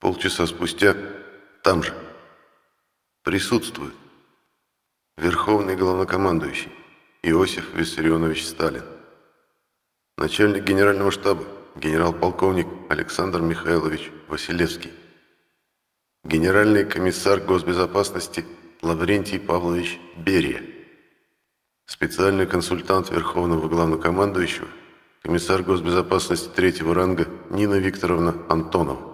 Полчаса спустя там же. Присутствует. Верховный главнокомандующий Иосиф Виссарионович Сталин. Начальник генерального штаба генерал-полковник Александр Михайлович Василевский. Генеральный комиссар госбезопасности Лаврентий Павлович Берия. Специальный консультант Верховного Главнокомандующего, комиссар госбезопасности третьего ранга Нина Викторовна Антонова.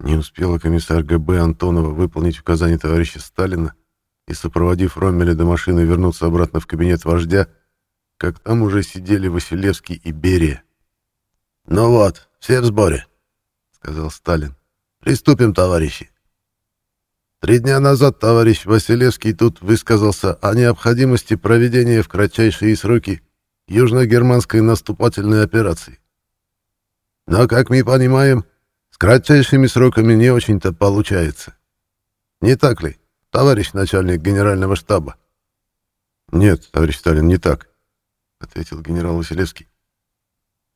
Не успела комиссар ГБ Антонова выполнить указание товарища Сталина и, сопроводив Роммеля до машины, вернуться обратно в кабинет вождя, как там уже сидели Василевский и Берия. «Ну вот, все в сборе», — сказал Сталин. «Приступим, товарищи». Три дня назад товарищ Василевский тут высказался о необходимости проведения в кратчайшие сроки южно-германской наступательной операции. Но, как мы понимаем, с кратчайшими сроками не очень-то получается. Не так ли, товарищ начальник генерального штаба? Нет, товарищ Сталин, не так, ответил генерал Василевский.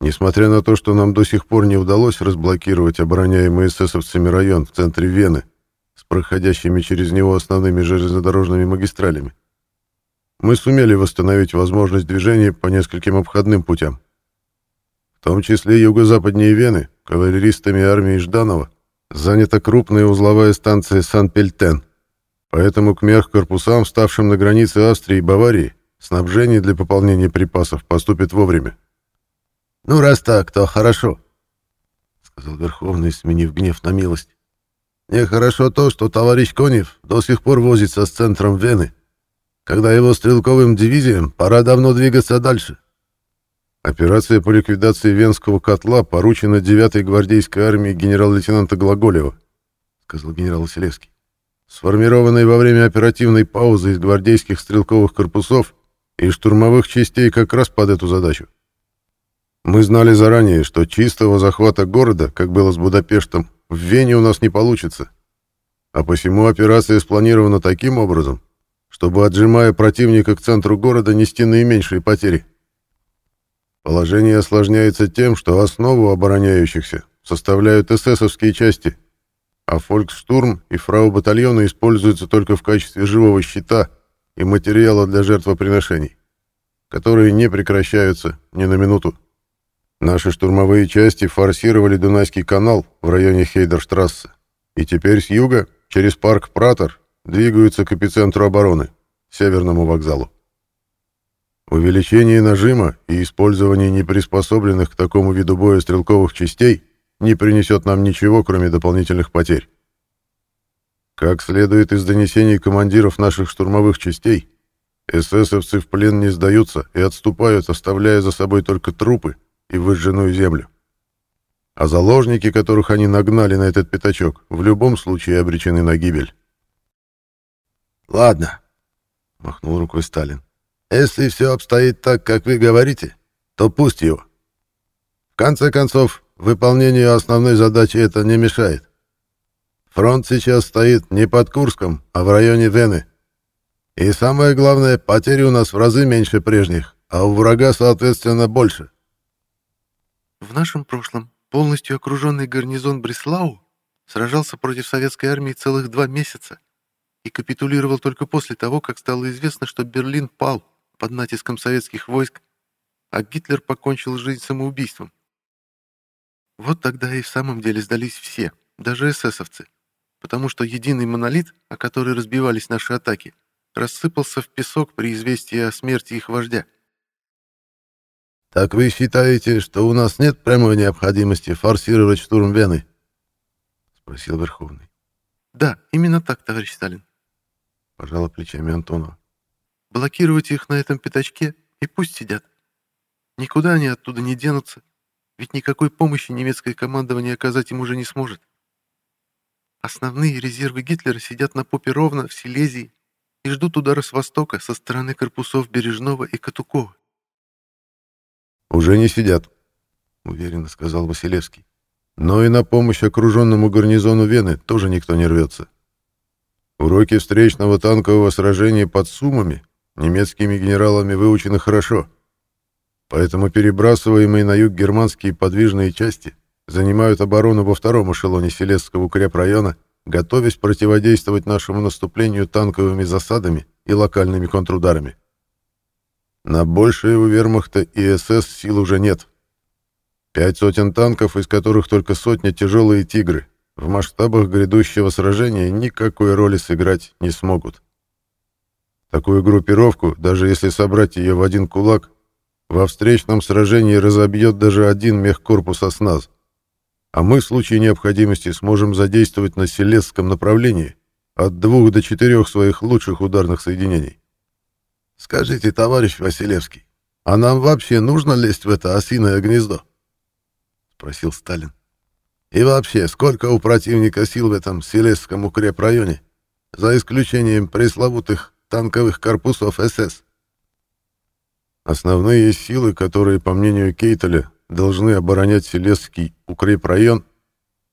Несмотря на то, что нам до сих пор не удалось разблокировать обороняемый эсэсовцами район в центре Вены с проходящими через него основными железнодорожными магистралями, мы сумели восстановить возможность движения по нескольким обходным путям. В том числе юго-западнее Вены, кавалеристами армии Жданова, занята крупная узловая станция Сан-Пельтен. Поэтому к мехкорпусам, ставшим на границе Австрии и Баварии, снабжение для пополнения припасов поступит вовремя. «Ну, раз так, то хорошо», — сказал Верховный, сменив гнев на милость. «Нехорошо то, что товарищ Конев до сих пор возится с центром Вены, когда его стрелковым дивизиям пора давно двигаться дальше». Операция по ликвидации Венского котла поручена 9-й гвардейской армии генерал-лейтенанта Глаголева, сказал генерал Василевский. Сформированной во время оперативной паузы из гвардейских стрелковых корпусов и штурмовых частей как раз под эту задачу. Мы знали заранее, что чистого захвата города, как было с Будапештом, в Вене у нас не получится. А посему операция спланирована таким образом, чтобы, отжимая противника к центру города, нести наименьшие потери. Положение осложняется тем, что основу обороняющихся составляют эсэсовские части, а фольксштурм и фрау-батальоны используются только в качестве живого щита и материала для жертвоприношений, которые не прекращаются ни на минуту. Наши штурмовые части форсировали Дунайский канал в районе Хейдерштрассе, и теперь с юга, через парк Пратор, двигаются к эпицентру обороны, северному вокзалу. Увеличение нажима и использование неприспособленных к такому виду боя стрелковых частей не принесет нам ничего, кроме дополнительных потерь. Как следует из донесений командиров наших штурмовых частей, эсэсовцы в плен не сдаются и отступают, оставляя за собой только трупы и выжженную землю. А заложники, которых они нагнали на этот пятачок, в любом случае обречены на гибель. «Ладно», — махнул рукой Сталин. Если все обстоит так, как вы говорите, то пусть его. В конце концов, выполнению основной задачи это не мешает. Фронт сейчас стоит не под Курском, а в районе Вены. И самое главное, потери у нас в разы меньше прежних, а у врага, соответственно, больше. В нашем прошлом полностью окруженный гарнизон Бреслау сражался против советской армии целых два месяца и капитулировал только после того, как стало известно, что Берлин пал под натиском советских войск, а Гитлер покончил жизнь самоубийством. Вот тогда и в самом деле сдались все, даже эсэсовцы, потому что единый монолит, о который разбивались наши атаки, рассыпался в песок при известии о смерти их вождя. «Так вы считаете, что у нас нет прямой необходимости форсировать штурм Вены?» — спросил Верховный. «Да, именно так, товарищ Сталин», — пожала плечами Антонова. Блокировать их на этом пятачке и пусть сидят. Никуда они оттуда не денутся, ведь никакой помощи немецкое командование оказать им уже не сможет. Основные резервы Гитлера сидят на попе ровно в Силезии и ждут удара с востока со стороны корпусов Бережного и Катукова. «Уже не сидят», — уверенно сказал Василевский. «Но и на помощь окруженному гарнизону Вены тоже никто не рвется. Уроки встречного танкового сражения под Сумами немецкими генералами выучены хорошо. Поэтому перебрасываемые на юг германские подвижные части занимают оборону во втором эшелоне Селесского укрепрайона, готовясь противодействовать нашему наступлению танковыми засадами и локальными контрударами. На большее у вермахта и СС сил уже нет. Пять сотен танков, из которых только сотня тяжелые «Тигры», в масштабах грядущего сражения никакой роли сыграть не смогут. Такую группировку, даже если собрать ее в один кулак, во встречном сражении разобьет даже один мехкорпус «Осназ». А мы в случае необходимости сможем задействовать на Селесском направлении от двух до четырех своих лучших ударных соединений. Скажите, товарищ Василевский, а нам вообще нужно лезть в это осиное гнездо? Спросил Сталин. И вообще, сколько у противника сил в этом Селесском укрепрайоне, за исключением пресловутых танковых корпусов СС? Основные силы, которые, по мнению Кейтеля, должны оборонять Селесский укрепрайон,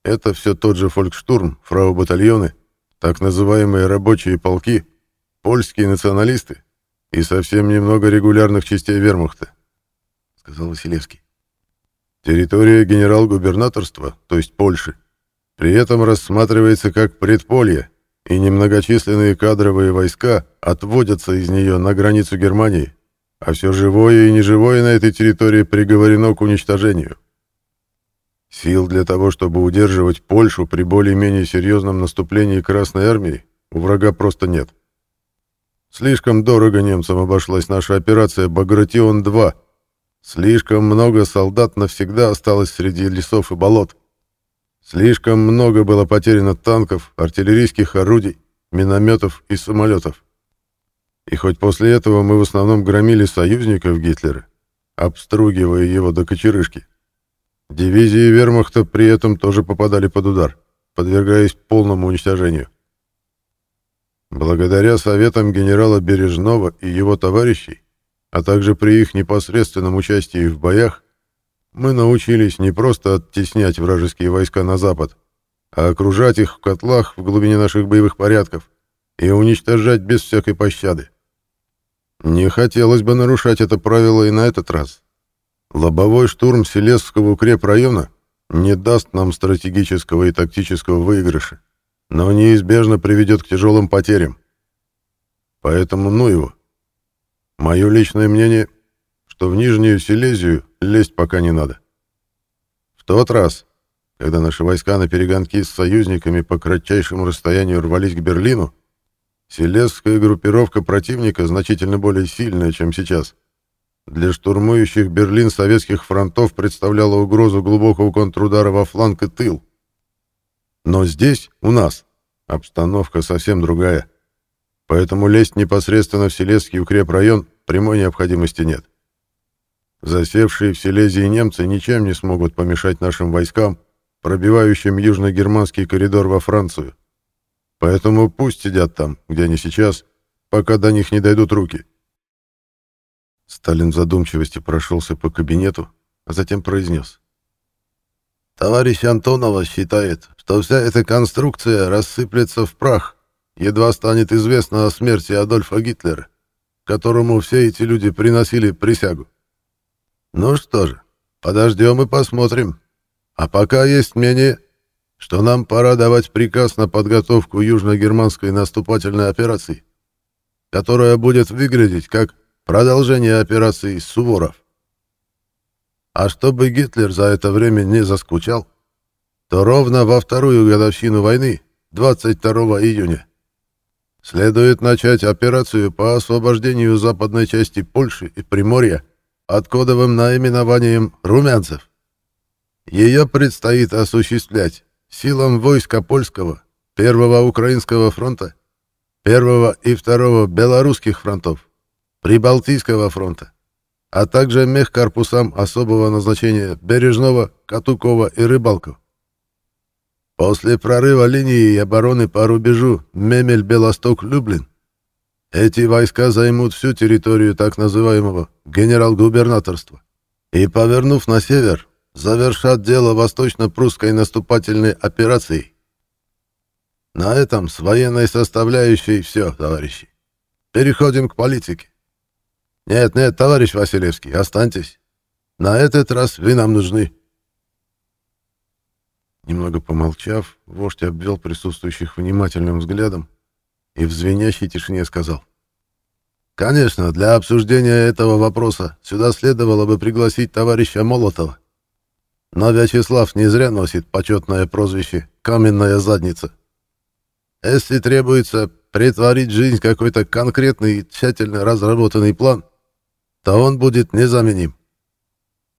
это все тот же фолькштурм, фрау-батальоны, так называемые рабочие полки, польские националисты и совсем немного регулярных частей вермахта, сказал Василевский. Территория генерал-губернаторства, то есть Польши, при этом рассматривается как предполье, и немногочисленные кадровые войска отводятся из нее на границу Германии, а все живое и неживое на этой территории приговорено к уничтожению. Сил для того, чтобы удерживать Польшу при более-менее серьезном наступлении Красной Армии, у врага просто нет. Слишком дорого немцам обошлась наша операция «Багратион-2». Слишком много солдат навсегда осталось среди лесов и болот. Слишком много было потеряно танков, артиллерийских орудий, минометов и самолетов. И хоть после этого мы в основном громили союзников Гитлера, обстругивая его до кочерышки, дивизии вермахта при этом тоже попадали под удар, подвергаясь полному уничтожению. Благодаря советам генерала Бережного и его товарищей, а также при их непосредственном участии в боях, мы научились не просто оттеснять вражеские войска на запад, а окружать их в котлах в глубине наших боевых порядков и уничтожать без всякой пощады. Не хотелось бы нарушать это правило и на этот раз. Лобовой штурм Селесского укрепрайона не даст нам стратегического и тактического выигрыша, но неизбежно приведет к тяжелым потерям. Поэтому ну его. Мое личное мнение, что в Нижнюю Силезию лезть пока не надо. В тот раз, когда наши войска на перегонки с союзниками по кратчайшему расстоянию рвались к Берлину, Селесская группировка противника значительно более сильная, чем сейчас. Для штурмующих Берлин советских фронтов представляла угрозу глубокого контрудара во фланг и тыл. Но здесь, у нас, обстановка совсем другая. Поэтому лезть непосредственно в Селесский укрепрайон прямой необходимости нет. Засевшие в Силезии немцы ничем не смогут помешать нашим войскам, пробивающим южно-германский коридор во Францию. Поэтому пусть сидят там, где они сейчас, пока до них не дойдут руки. Сталин в задумчивости прошелся по кабинету, а затем произнес. Товарищ Антонова считает, что вся эта конструкция рассыплется в прах, едва станет известно о смерти Адольфа Гитлера, которому все эти люди приносили присягу. Ну что же, подождем и посмотрим. А пока есть мнение, что нам пора давать приказ на подготовку южно-германской наступательной операции, которая будет выглядеть как продолжение операции «Суворов». А чтобы Гитлер за это время не заскучал, то ровно во вторую годовщину войны, 22 июня, следует начать операцию по освобождению западной части Польши и Приморья под кодовым наименованием «Румянцев». Ее предстоит осуществлять силам войска польского, первого украинского фронта, первого и второго белорусских фронтов, Прибалтийского фронта, а также мехкорпусам особого назначения Бережного, Катукова и Рыбалков. После прорыва линии обороны по рубежу Мемель-Белосток-Люблин эти войска займут всю территорию так называемого генерал-губернаторства и, повернув на север, завершат дело восточно-прусской наступательной операции. На этом с военной составляющей все, товарищи. Переходим к политике. Нет, нет, товарищ Василевский, останьтесь. На этот раз вы нам нужны. Немного помолчав, вождь обвел присутствующих внимательным взглядом и в звенящей тишине сказал. «Конечно, для обсуждения этого вопроса сюда следовало бы пригласить товарища Молотова. Но Вячеслав не зря носит почетное прозвище «Каменная задница». Если требуется притворить жизнь какой-то конкретный и тщательно разработанный план, то он будет незаменим.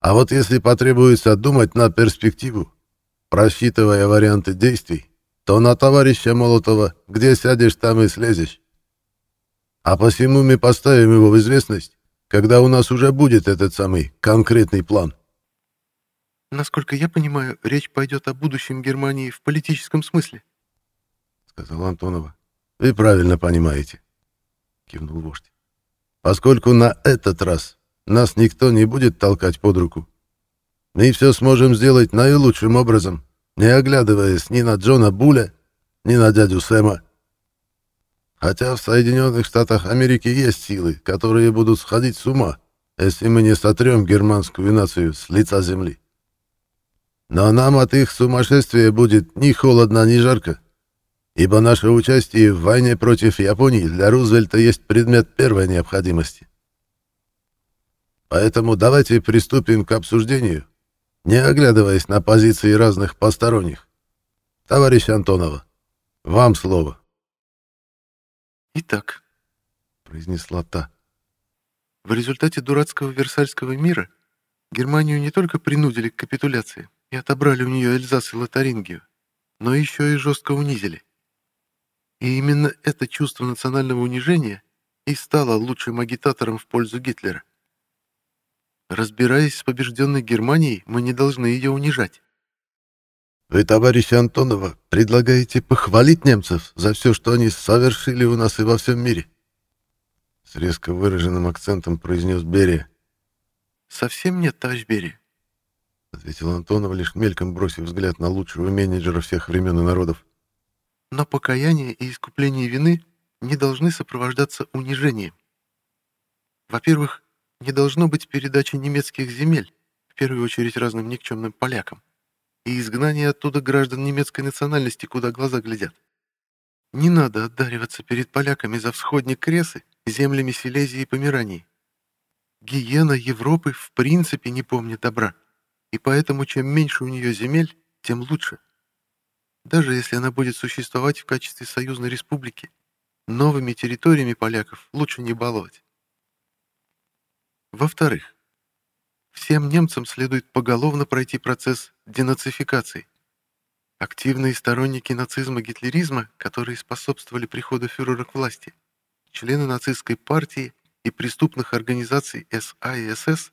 А вот если потребуется думать на перспективу, просчитывая варианты действий, то на товарища Молотова где сядешь, там и слезешь. А посему мы поставим его в известность, когда у нас уже будет этот самый конкретный план. Насколько я понимаю, речь пойдет о будущем Германии в политическом смысле, сказал Антонова. Вы правильно понимаете, кивнул вождь. Поскольку на этот раз нас никто не будет толкать под руку, мы все сможем сделать наилучшим образом, не оглядываясь ни на Джона Буля, ни на дядю Сэма. Хотя в Соединенных Штатах Америки есть силы, которые будут сходить с ума, если мы не сотрем германскую нацию с лица земли. Но нам от их сумасшествия будет ни холодно, ни жарко, ибо наше участие в войне против Японии для Рузвельта есть предмет первой необходимости. Поэтому давайте приступим к обсуждению не оглядываясь на позиции разных посторонних. Товарищ Антонова, вам слово. Итак, произнесла та. В результате дурацкого Версальского мира Германию не только принудили к капитуляции и отобрали у нее Эльзас и Лотарингию, но еще и жестко унизили. И именно это чувство национального унижения и стало лучшим агитатором в пользу Гитлера. Разбираясь с побежденной Германией, мы не должны ее унижать. Вы, товарищ Антонова, предлагаете похвалить немцев за все, что они совершили у нас и во всем мире? С резко выраженным акцентом произнес Берия. Совсем нет, товарищ Берия. Ответил Антонов, лишь мельком бросив взгляд на лучшего менеджера всех времен и народов. Но покаяние и искупление вины не должны сопровождаться унижением. Во-первых, не должно быть передачи немецких земель, в первую очередь разным никчемным полякам, и изгнания оттуда граждан немецкой национальности, куда глаза глядят. Не надо отдариваться перед поляками за всходни Кресы, землями Силезии и Померании. Гиена Европы в принципе не помнит добра, и поэтому чем меньше у нее земель, тем лучше. Даже если она будет существовать в качестве союзной республики, новыми территориями поляков лучше не баловать. Во-вторых, всем немцам следует поголовно пройти процесс денацификации. Активные сторонники нацизма-гитлеризма, которые способствовали приходу фюрера к власти, члены нацистской партии и преступных организаций СА и СС,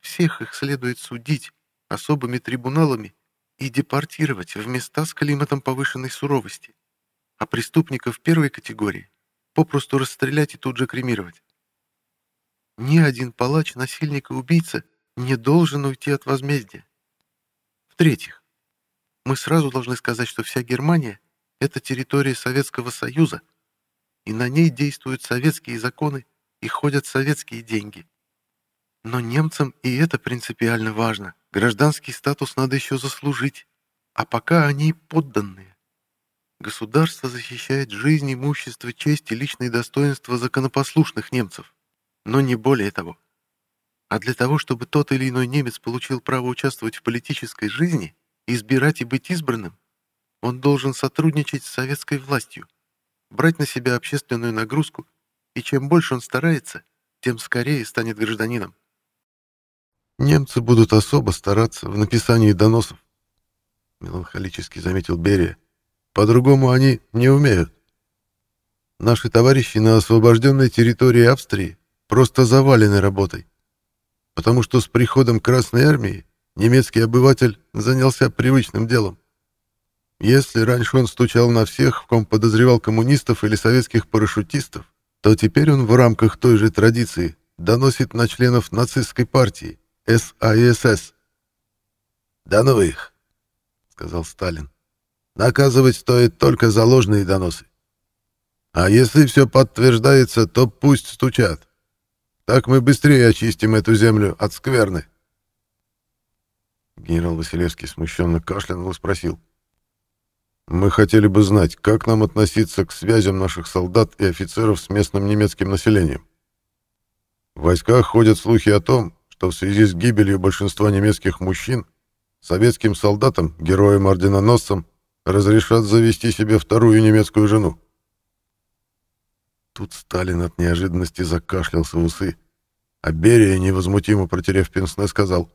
всех их следует судить особыми трибуналами и депортировать в места с климатом повышенной суровости, а преступников первой категории попросту расстрелять и тут же кремировать. Ни один палач, насильник и убийца не должен уйти от возмездия. В-третьих, мы сразу должны сказать, что вся Германия — это территория Советского Союза, и на ней действуют советские законы и ходят советские деньги. Но немцам и это принципиально важно. Гражданский статус надо еще заслужить, а пока они подданные. Государство защищает жизнь, имущество, честь и личные достоинства законопослушных немцев но не более того. А для того, чтобы тот или иной немец получил право участвовать в политической жизни, избирать и быть избранным, он должен сотрудничать с советской властью, брать на себя общественную нагрузку, и чем больше он старается, тем скорее станет гражданином. Немцы будут особо стараться в написании доносов, меланхолически заметил Берия. По-другому они не умеют. Наши товарищи на освобожденной территории Австрии просто завалены работой. Потому что с приходом Красной Армии немецкий обыватель занялся привычным делом. Если раньше он стучал на всех, в ком подозревал коммунистов или советских парашютистов, то теперь он в рамках той же традиции доносит на членов нацистской партии САИСС. «Да ну их!» — сказал Сталин. «Наказывать стоит только за ложные доносы. А если все подтверждается, то пусть стучат. Так мы быстрее очистим эту землю от скверны. Генерал Василевский смущенно кашлянул и спросил. «Мы хотели бы знать, как нам относиться к связям наших солдат и офицеров с местным немецким населением. В войсках ходят слухи о том, что в связи с гибелью большинства немецких мужчин советским солдатам, героям-орденоносцам, разрешат завести себе вторую немецкую жену. Тут Сталин от неожиданности закашлялся в усы, а Берия, невозмутимо протерев пенсне, сказал,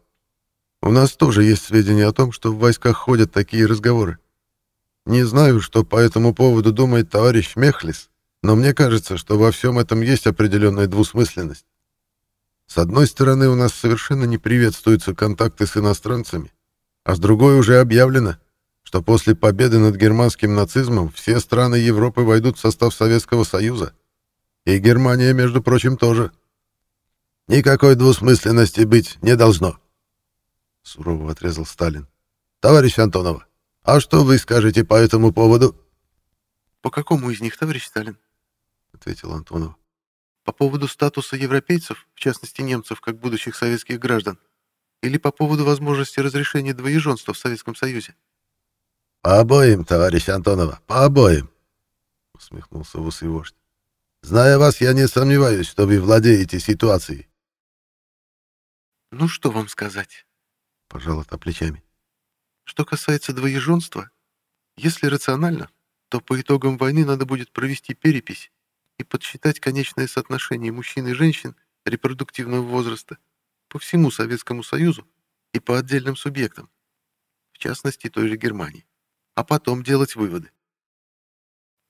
«У нас тоже есть сведения о том, что в войсках ходят такие разговоры. Не знаю, что по этому поводу думает товарищ Мехлис, но мне кажется, что во всем этом есть определенная двусмысленность. С одной стороны, у нас совершенно не приветствуются контакты с иностранцами, а с другой уже объявлено, что после победы над германским нацизмом все страны Европы войдут в состав Советского Союза. И Германия, между прочим, тоже. Никакой двусмысленности быть не должно. Сурово отрезал Сталин. Товарищ Антонова, а что вы скажете по этому поводу? По какому из них, товарищ Сталин? Ответил Антонов. По поводу статуса европейцев, в частности немцев, как будущих советских граждан, или по поводу возможности разрешения двоеженства в Советском Союзе? По обоим, товарищ Антонова, по обоим, усмехнулся вождь. Зная вас, я не сомневаюсь, что вы владеете ситуацией. Ну что вам сказать? Пожал это плечами. Что касается двоеженства, если рационально, то по итогам войны надо будет провести перепись и подсчитать конечное соотношение мужчин и женщин репродуктивного возраста по всему Советскому Союзу и по отдельным субъектам, в частности той же Германии, а потом делать выводы.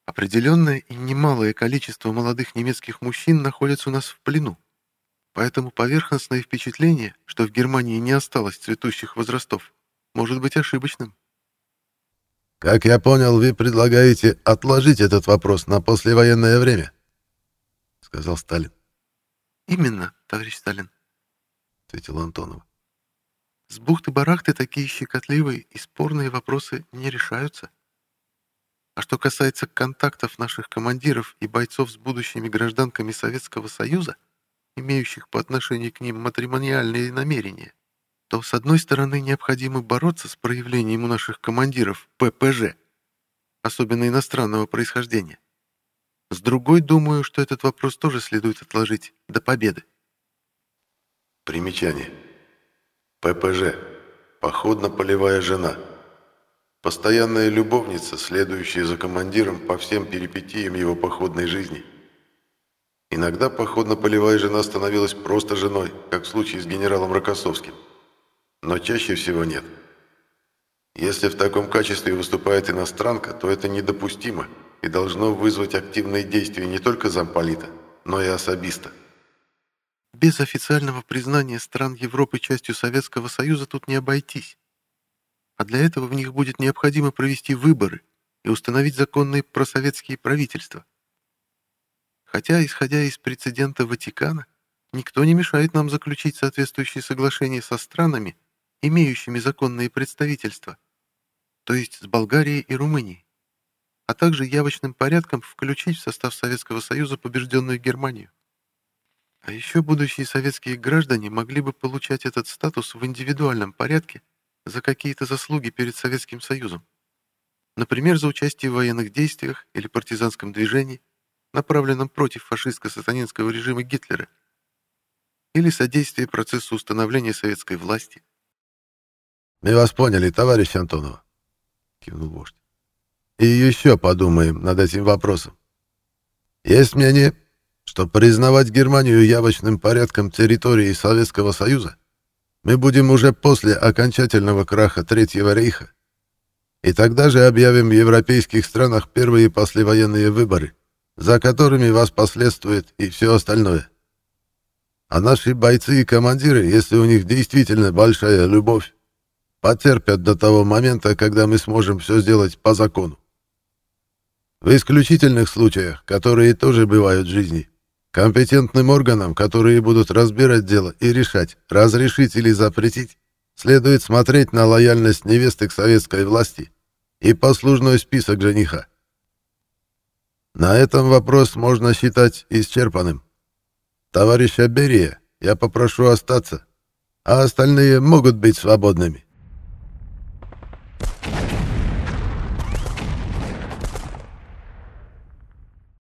Определенное и немалое количество молодых немецких мужчин находится у нас в плену, поэтому поверхностное впечатление, что в Германии не осталось цветущих возрастов, может быть ошибочным. Как я понял, вы предлагаете отложить этот вопрос на послевоенное время, сказал Сталин. Именно, товарищ Сталин. — ответил Антонов. «С бухты-барахты такие щекотливые и спорные вопросы не решаются. А что касается контактов наших командиров и бойцов с будущими гражданками Советского Союза, имеющих по отношению к ним матримониальные намерения, то, с одной стороны, необходимо бороться с проявлением у наших командиров ППЖ, особенно иностранного происхождения. С другой, думаю, что этот вопрос тоже следует отложить до победы. Примечание. ППЖ. Походно-полевая жена. Постоянная любовница, следующая за командиром по всем перипетиям его походной жизни. Иногда походно-полевая жена становилась просто женой, как в случае с генералом Рокоссовским. Но чаще всего нет. Если в таком качестве выступает иностранка, то это недопустимо и должно вызвать активные действия не только замполита, но и особиста. Без официального признания стран Европы частью Советского Союза тут не обойтись. А для этого в них будет необходимо провести выборы и установить законные просоветские правительства. Хотя, исходя из прецедента Ватикана, никто не мешает нам заключить соответствующие соглашения со странами, имеющими законные представительства, то есть с Болгарией и Румынией, а также явочным порядком включить в состав Советского Союза побежденную Германию. А еще будущие советские граждане могли бы получать этот статус в индивидуальном порядке за какие-то заслуги перед Советским Союзом. Например, за участие в военных действиях или партизанском движении, направленном против фашистско-сатанинского режима Гитлера, или содействие процессу установления советской власти. «Мы вас поняли, товарищ Антонов», — кивнул вождь. «И еще подумаем над этим вопросом. Есть мнение, что признавать Германию явочным порядком территории Советского Союза мы будем уже после окончательного краха Третьего рейха, и тогда же объявим в европейских странах первые послевоенные выборы, за которыми воспоследствует и все остальное. А наши бойцы и командиры, если у них действительно большая любовь, потерпят до того момента, когда мы сможем все сделать по закону. В исключительных случаях, которые тоже бывают в жизни, Компетентным органам, которые будут разбирать дело и решать, разрешить или запретить, следует смотреть на лояльность невесты к советской власти и послужной список жениха. На этом вопрос можно считать исчерпанным. Товарища Берия я попрошу остаться, а остальные могут быть свободными.